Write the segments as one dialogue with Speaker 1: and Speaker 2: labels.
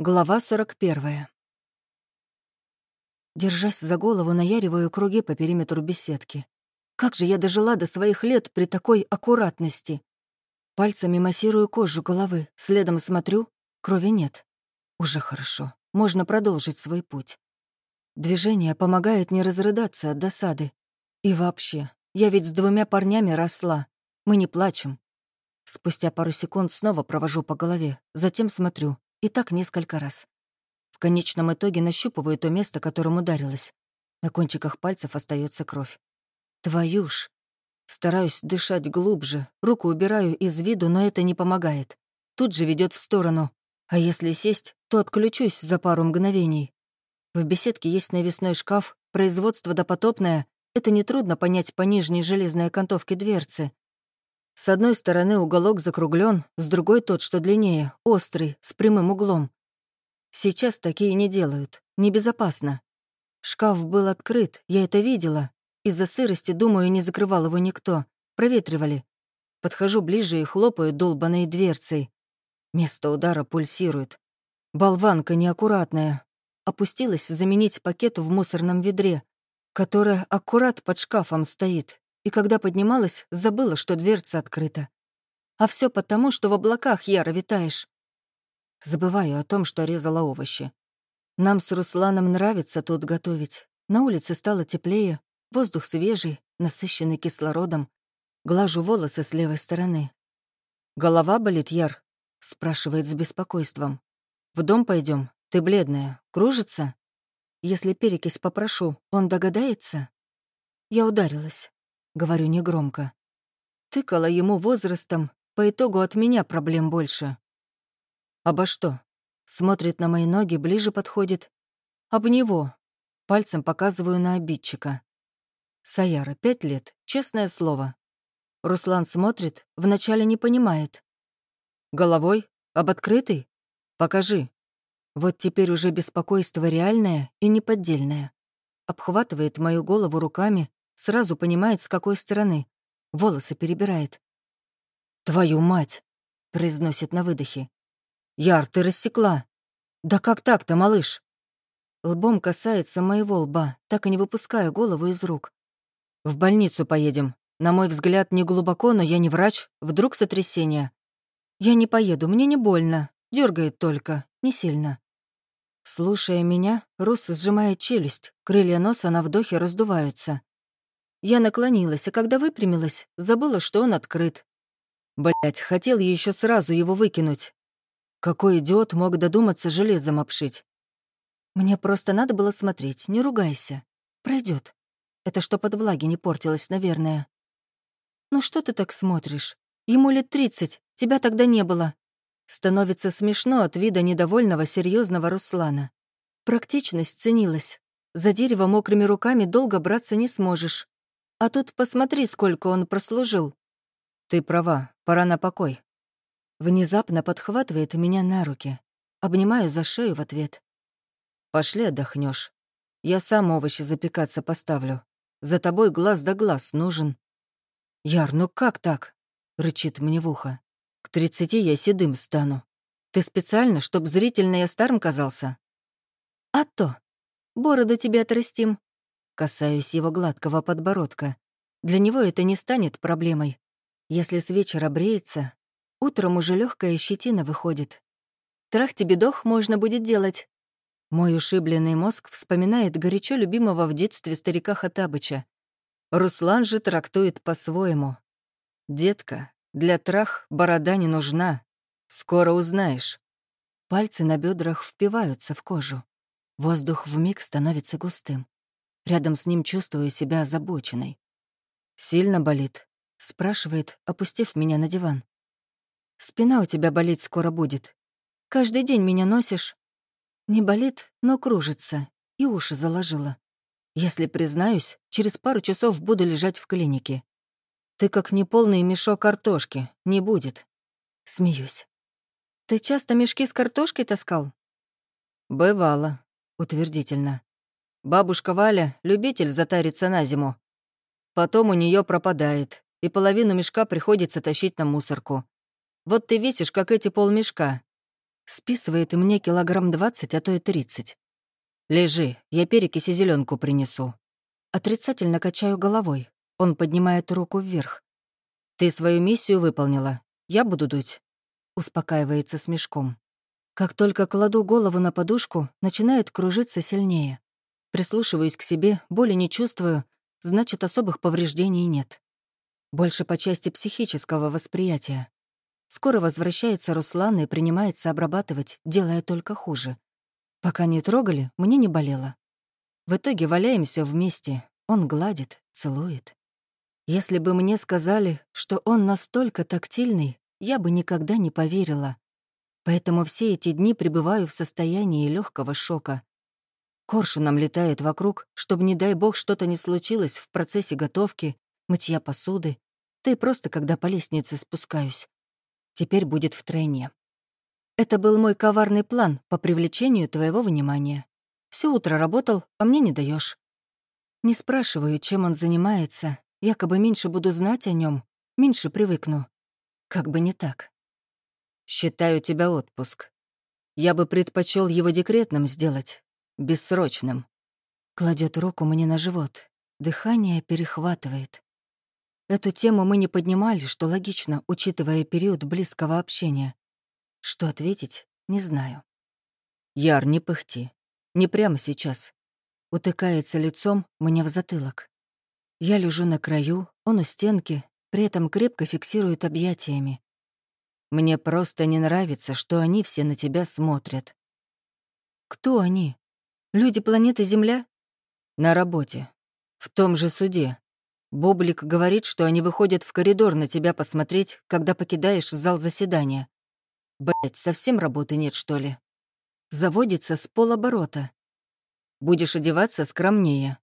Speaker 1: Глава 41. Держась за голову, наяриваю круги по периметру беседки. Как же я дожила до своих лет при такой аккуратности? Пальцами массирую кожу головы, следом смотрю, крови нет. Уже хорошо, можно продолжить свой путь. Движение помогает не разрыдаться от досады. И вообще, я ведь с двумя парнями росла. Мы не плачем. Спустя пару секунд снова провожу по голове, затем смотрю. И так несколько раз. В конечном итоге нащупываю то место, которым ударилась. На кончиках пальцев остается кровь. Твою ж. Стараюсь дышать глубже, руку убираю из виду, но это не помогает. Тут же ведет в сторону. А если сесть, то отключусь за пару мгновений. В беседке есть навесной шкаф, производство допотопное. Это нетрудно понять по нижней железной окантовке дверцы. С одной стороны уголок закруглен, с другой тот, что длиннее, острый, с прямым углом. Сейчас такие не делают, небезопасно. Шкаф был открыт, я это видела. Из-за сырости, думаю, не закрывал его никто. Проветривали. Подхожу ближе и хлопаю долбаной дверцей. Место удара пульсирует. Болванка неаккуратная. Опустилась заменить пакет в мусорном ведре, которое аккурат под шкафом стоит, и когда поднималась, забыла, что дверца открыта. А все потому, что в облаках яро витаешь. Забываю о том, что резала овощи. Нам с Русланом нравится тут готовить. На улице стало теплее, воздух свежий, насыщенный кислородом. Глажу волосы с левой стороны. «Голова болит, Яр?» — спрашивает с беспокойством. «В дом пойдем. Ты бледная. Кружится?» «Если перекись попрошу, он догадается?» Я ударилась говорю негромко. Тыкала ему возрастом, по итогу от меня проблем больше. Обо что? Смотрит на мои ноги, ближе подходит. Об него. Пальцем показываю на обидчика. Саяра, пять лет, честное слово. Руслан смотрит, вначале не понимает. Головой? Об открытый? Покажи. Вот теперь уже беспокойство реальное и неподдельное. Обхватывает мою голову руками, Сразу понимает, с какой стороны. Волосы перебирает. «Твою мать!» — произносит на выдохе. «Яр, ты рассекла!» «Да как так-то, малыш?» Лбом касается моего лба, так и не выпуская голову из рук. «В больницу поедем. На мой взгляд, не глубоко, но я не врач. Вдруг сотрясение?» «Я не поеду, мне не больно. Дергает только, не сильно». Слушая меня, Рус сжимает челюсть, крылья носа на вдохе раздуваются. Я наклонилась, а когда выпрямилась, забыла, что он открыт. Блять, хотел еще сразу его выкинуть. Какой идиот мог додуматься железом обшить? Мне просто надо было смотреть, не ругайся. Пройдет. Это что под влаги не портилось, наверное. Ну что ты так смотришь? Ему лет тридцать, тебя тогда не было. Становится смешно от вида недовольного серьезного Руслана. Практичность ценилась. За дерево мокрыми руками долго браться не сможешь. А тут посмотри, сколько он прослужил. Ты права, пора на покой. Внезапно подхватывает меня на руки. Обнимаю за шею в ответ. Пошли отдохнешь. Я сам овощи запекаться поставлю. За тобой глаз да глаз нужен. Яр, ну как так? Рычит мне в ухо. К тридцати я седым стану. Ты специально, чтоб зрительно я старым казался? А то. Бороду тебе отрастим, Касаюсь его гладкого подбородка. Для него это не станет проблемой. Если с вечера бреется, утром уже легкая щетина выходит. Трах тебе дох можно будет делать. Мой ушибленный мозг вспоминает горячо любимого в детстве старика Хатабыча. Руслан же трактует по-своему. «Детка, для трах борода не нужна. Скоро узнаешь». Пальцы на бедрах впиваются в кожу. Воздух вмиг становится густым. Рядом с ним чувствую себя озабоченной. «Сильно болит?» — спрашивает, опустив меня на диван. «Спина у тебя болеть скоро будет. Каждый день меня носишь. Не болит, но кружится, и уши заложила. Если признаюсь, через пару часов буду лежать в клинике. Ты как неполный мешок картошки, не будет». Смеюсь. «Ты часто мешки с картошкой таскал?» «Бывало», — утвердительно. Бабушка Валя — любитель затариться на зиму. Потом у нее пропадает, и половину мешка приходится тащить на мусорку. Вот ты весишь, как эти полмешка. Списывает и мне килограмм двадцать, а то и тридцать. «Лежи, я перекись и зеленку принесу». Отрицательно качаю головой. Он поднимает руку вверх. «Ты свою миссию выполнила. Я буду дуть». Успокаивается с мешком. Как только кладу голову на подушку, начинает кружиться сильнее. Прислушиваюсь к себе, боли не чувствую, значит, особых повреждений нет. Больше по части психического восприятия. Скоро возвращается Руслан и принимается обрабатывать, делая только хуже. Пока не трогали, мне не болело. В итоге валяемся вместе. Он гладит, целует. Если бы мне сказали, что он настолько тактильный, я бы никогда не поверила. Поэтому все эти дни пребываю в состоянии легкого шока. Коршуном летает вокруг, чтобы, не дай бог, что-то не случилось в процессе готовки, мытья посуды, и просто когда по лестнице спускаюсь. Теперь будет втройне. Это был мой коварный план по привлечению твоего внимания. Все утро работал, а мне не даешь. Не спрашиваю, чем он занимается, якобы меньше буду знать о нем, меньше привыкну. Как бы не так. Считаю тебя отпуск. Я бы предпочел его декретным сделать, бессрочным. Кладет руку мне на живот. Дыхание перехватывает. Эту тему мы не поднимали, что логично, учитывая период близкого общения. Что ответить, не знаю. Яр, не пыхти. Не прямо сейчас. Утыкается лицом мне в затылок. Я лежу на краю, он у стенки, при этом крепко фиксирует объятиями. Мне просто не нравится, что они все на тебя смотрят. Кто они? Люди планеты Земля? На работе. В том же суде. Боблик говорит, что они выходят в коридор на тебя посмотреть, когда покидаешь зал заседания. Блять, совсем работы нет, что ли? Заводится с полоборота. Будешь одеваться скромнее.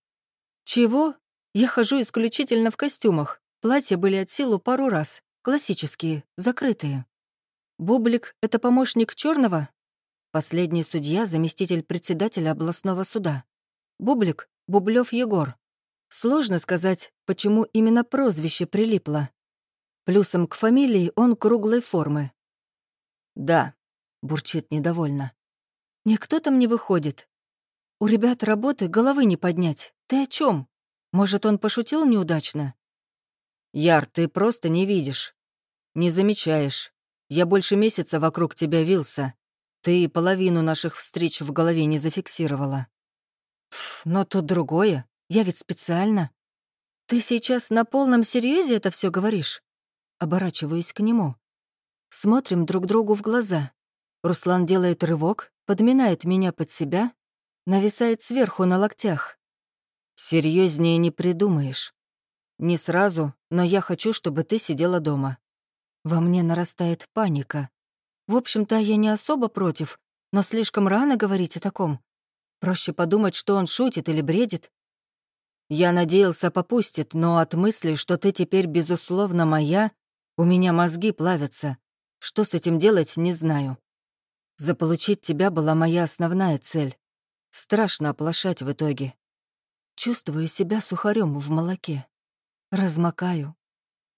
Speaker 1: Чего? Я хожу исключительно в костюмах. Платья были от силу пару раз. Классические, закрытые. Бублик — это помощник черного? Последний судья — заместитель председателя областного суда. Бублик — Бублев Егор. Сложно сказать, почему именно прозвище прилипло. Плюсом к фамилии он круглой формы. «Да», — бурчит недовольно. «Никто там не выходит. У ребят работы головы не поднять. Ты о чем? Может, он пошутил неудачно?» «Яр, ты просто не видишь. Не замечаешь. Я больше месяца вокруг тебя вился. Ты половину наших встреч в голове не зафиксировала». Пф, но тут другое. Я ведь специально. Ты сейчас на полном серьезе это все говоришь? Оборачиваюсь к нему. Смотрим друг другу в глаза. Руслан делает рывок, подминает меня под себя, нависает сверху на локтях. Серьезнее не придумаешь. Не сразу, но я хочу, чтобы ты сидела дома. Во мне нарастает паника. В общем-то, я не особо против, но слишком рано говорить о таком. Проще подумать, что он шутит или бредит, я надеялся попустит, но от мысли, что ты теперь, безусловно, моя, у меня мозги плавятся. Что с этим делать, не знаю. Заполучить тебя была моя основная цель. Страшно оплошать в итоге. Чувствую себя сухарем в молоке. Размокаю,